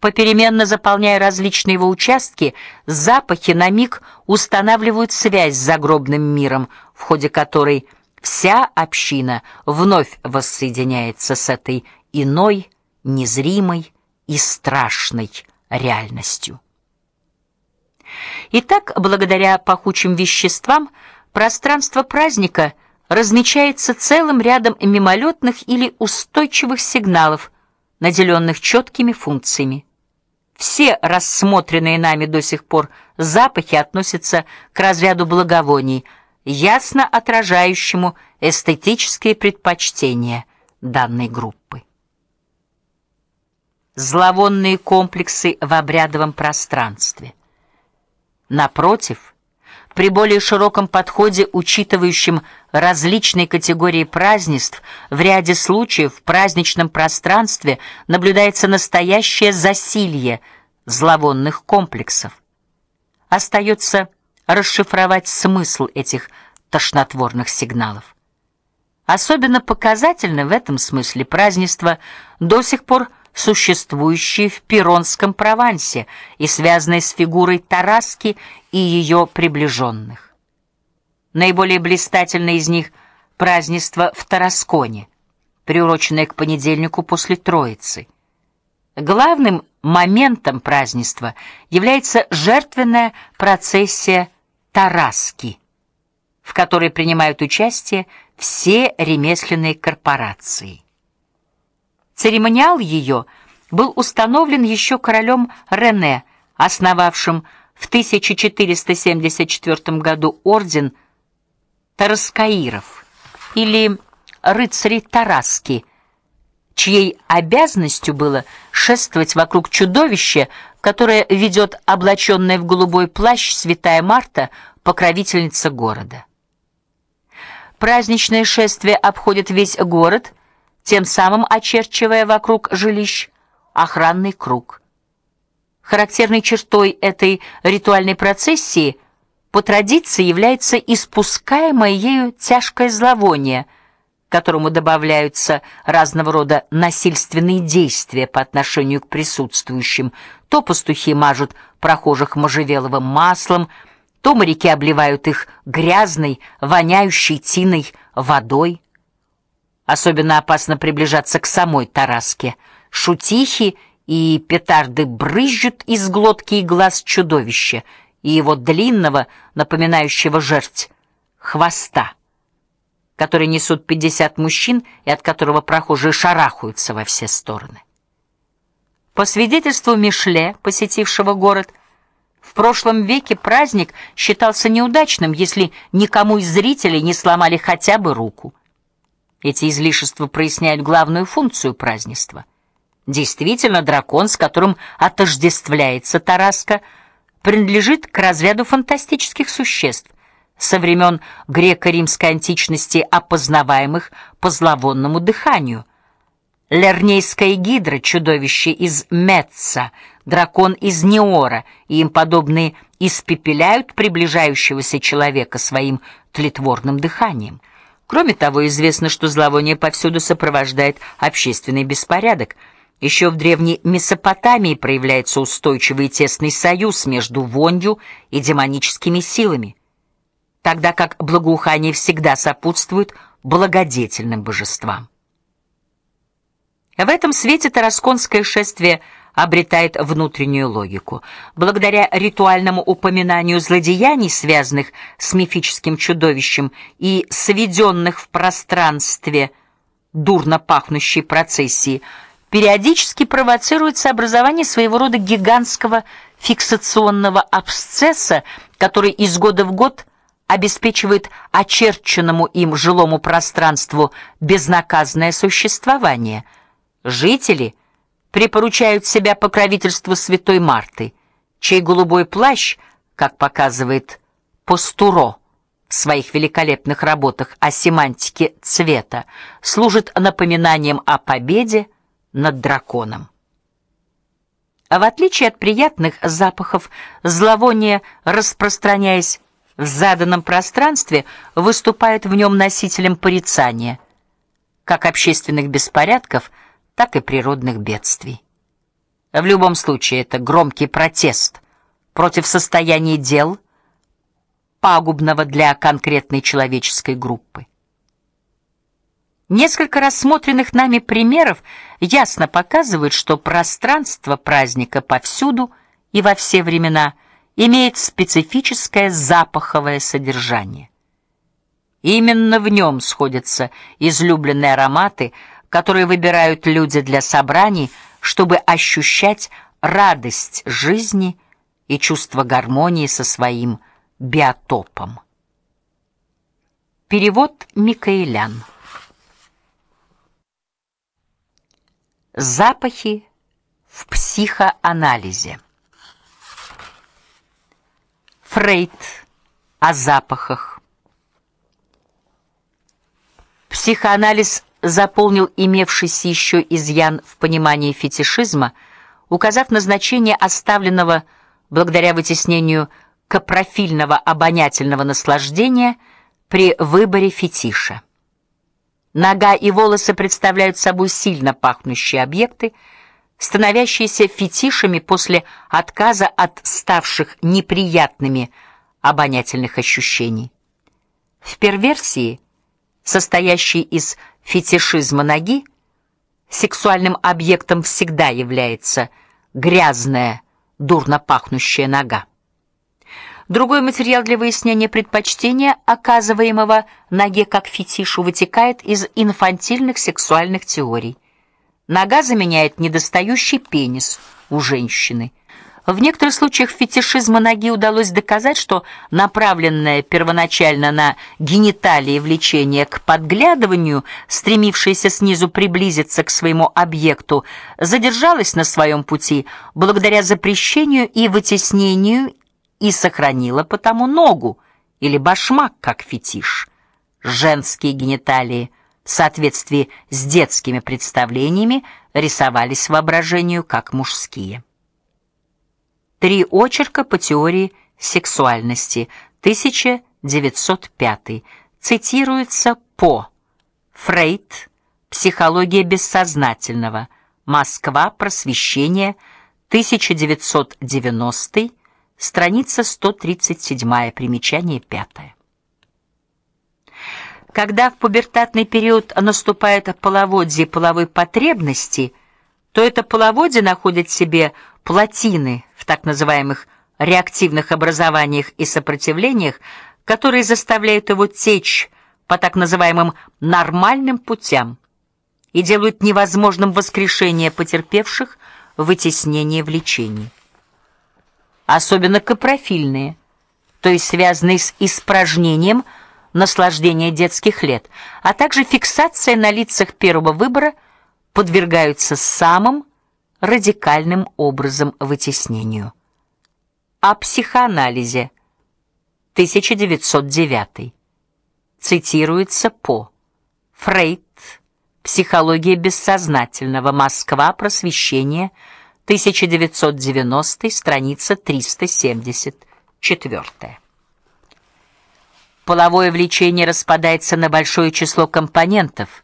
Попеременно заполняя различные его участки, запахи на миг устанавливают связь с загробным миром, в ходе которой вся община вновь воссоединяется с этой иной, незримой и страшной реальностью. Итак, благодаря пахучим веществам пространство праздника размечается целым рядом мимолетных или устойчивых сигналов, наделенных четкими функциями. Все рассмотренные нами до сих пор запахи относятся к разряду благовоний, ясно отражающему эстетические предпочтения данной группы. Зловонные комплексы в обрядовом пространстве. Напротив, при более широком подходе, учитывающем различные категории празднеств, в ряде случаев в праздничном пространстве наблюдается настоящее засилье зловонных комплексов. Остается расшифровать смысл этих тошнотворных сигналов. Особенно показательны в этом смысле празднества до сих пор существующие в Пиронском Провансе и связанные с фигурой Тараски и ее приближенных. Наиболее блистательное из них празднество в Тарасконе, приуроченное к понедельнику после Троицы. Главным моментом празднества является жертвенная процессия Тараски, в которой принимают участие все ремесленные корпорации. Церемониал ее был установлен еще королем Рене, основавшим в 1474 году орден Тараскаиров или рыцарей Тараски, чьей обязанностью было шествовать вокруг чудовища, которое ведет облаченная в голубой плащ святая Марта, покровительница города. Праздничное шествие обходит весь город тем самым очерчивая вокруг жилищ охранный круг. Характерной чертой этой ритуальной процессии по традиции является испускаемое ею тяжкое зловоние, которому добавляются разного рода насильственные действия по отношению к присутствующим. То пастухи мажут прохожих можжевеловым маслом, то моряки обливают их грязной, воняющей тиной водой. Особенно опасно приближаться к самой Тараске. Шутихи и петарды брызжут из глотки и глаз чудовища и его длинного, напоминающего жерть, хвоста, который несут пятьдесят мужчин и от которого прохожие шарахаются во все стороны. По свидетельству Мишле, посетившего город, в прошлом веке праздник считался неудачным, если никому из зрителей не сломали хотя бы руку. Эти излишества проясняют главную функцию празднества. Действительно, дракон, с которым отождествляется Тараска, принадлежит к разряду фантастических существ, со времен греко-римской античности опознаваемых по зловонному дыханию. Лернейская гидра, чудовище из Метца, дракон из Неора и им подобные испепеляют приближающегося человека своим тлетворным дыханием. Кроме того, известно, что зловоние повсюду сопровождает общественный беспорядок. Еще в древней Месопотамии проявляется устойчивый и тесный союз между вонью и демоническими силами, тогда как благоухание всегда сопутствует благодетельным божествам. В этом свете тарасконское шествие – обретает внутреннюю логику. Благодаря ритуальному упоминанию злодеяний, связанных с мифическим чудовищем и сведенных в пространстве дурно пахнущей процессии, периодически провоцируется образование своего рода гигантского фиксационного абсцесса, который из года в год обеспечивает очерченному им жилому пространству безнаказанное существование. Жители – припоручают себя покровительству святой Марты, чей голубой плащ, как показывает Постуро в своих великолепных работах о семантике цвета, служит напоминанием о победе над драконом. А в отличие от приятных запахов, зловоние, распространяясь в заданном пространстве, выступает в нем носителем порицания, как общественных беспорядков, так и природных бедствий. В любом случае это громкий протест против состояния дел, пагубного для конкретной человеческой группы. Несколько рассмотренных нами примеров ясно показывают, что пространство праздника повсюду и во все времена имеет специфическое запаховое содержание. Именно в нем сходятся излюбленные ароматы, которые выбирают люди для собраний, чтобы ощущать радость жизни и чувство гармонии со своим биотопом. Перевод Микаэлян. Запахи в психоанализе. Фрейд о запахах. Психоанализ заполнил имевшийся еще изъян в понимании фетишизма, указав на значение оставленного благодаря вытеснению капрофильного обонятельного наслаждения при выборе фетиша. Нога и волосы представляют собой сильно пахнущие объекты, становящиеся фетишами после отказа от ставших неприятными обонятельных ощущений. В перверсии, состоящей из фетишизма ноги, сексуальным объектом всегда является грязная, дурно пахнущая нога. Другой материал для выяснения предпочтения, оказываемого ноге как фетишу, вытекает из инфантильных сексуальных теорий. Нога заменяет недостающий пенис у женщины. В некоторых случаях фетишизма ноги удалось доказать, что направленное первоначально на гениталии влечение к подглядыванию, стремившееся снизу приблизиться к своему объекту, задержалось на своем пути благодаря запрещению и вытеснению и сохранила потому ногу или башмак как фетиш. Женские гениталии в соответствии с детскими представлениями рисовались воображению как мужские. Три очерка по теории сексуальности, 1905. Цитируется по Фрейд. Психология бессознательного. Москва. Просвещение. 1990 Страница 137, примечание 5. Когда в пубертатный период наступает половодье половой потребности, то это половодье находит в себе плотины в так называемых реактивных образованиях и сопротивлениях, которые заставляют его течь по так называемым нормальным путям и делают невозможным воскрешение потерпевших вытеснение влечений особенно капрофильные, то есть связанные с испражнением наслаждения детских лет, а также фиксация на лицах первого выбора подвергаются самым радикальным образом вытеснению. О психоанализе 1909 цитируется по Фрейд Психология бессознательного. Москва. Просвещение. 1990, страница 374. Половое влечение распадается на большое число компонентов.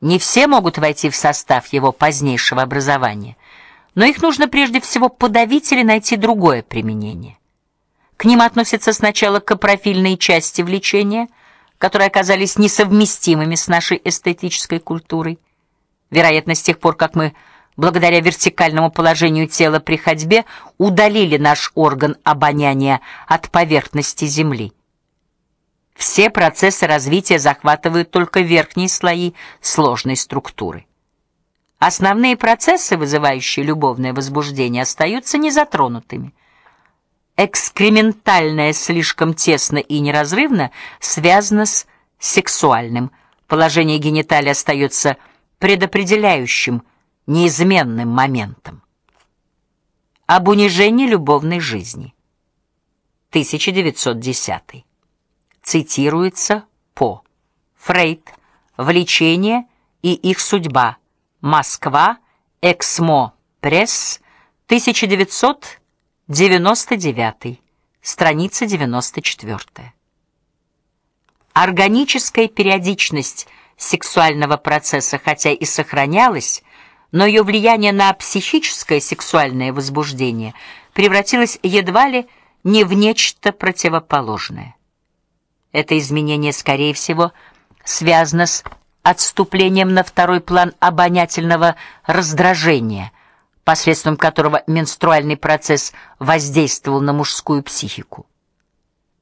Не все могут войти в состав его позднейшего образования, но их нужно прежде всего подавить или найти другое применение. К ним относятся сначала капрофильные части влечения, которые оказались несовместимыми с нашей эстетической культурой. Вероятно, с тех пор, как мы благодаря вертикальному положению тела при ходьбе удалили наш орган обоняния от поверхности земли. Все процессы развития захватывают только верхние слои сложной структуры. Основные процессы, вызывающие любовное возбуждение, остаются незатронутыми. Экскрементальное слишком тесно и неразрывно связано с сексуальным. Положение гениталий остается предопределяющим неизменным моментом. Об унижении любовной жизни. 1910. Цитируется по Фрейд. Влечение и их судьба. Москва. Эксмо. Пресс. 1999. Страница 94. Органическая периодичность сексуального процесса, хотя и сохранялась, но ее влияние на психическое сексуальное возбуждение превратилось едва ли не в нечто противоположное. Это изменение, скорее всего, связано с отступлением на второй план обонятельного раздражения, посредством которого менструальный процесс воздействовал на мужскую психику.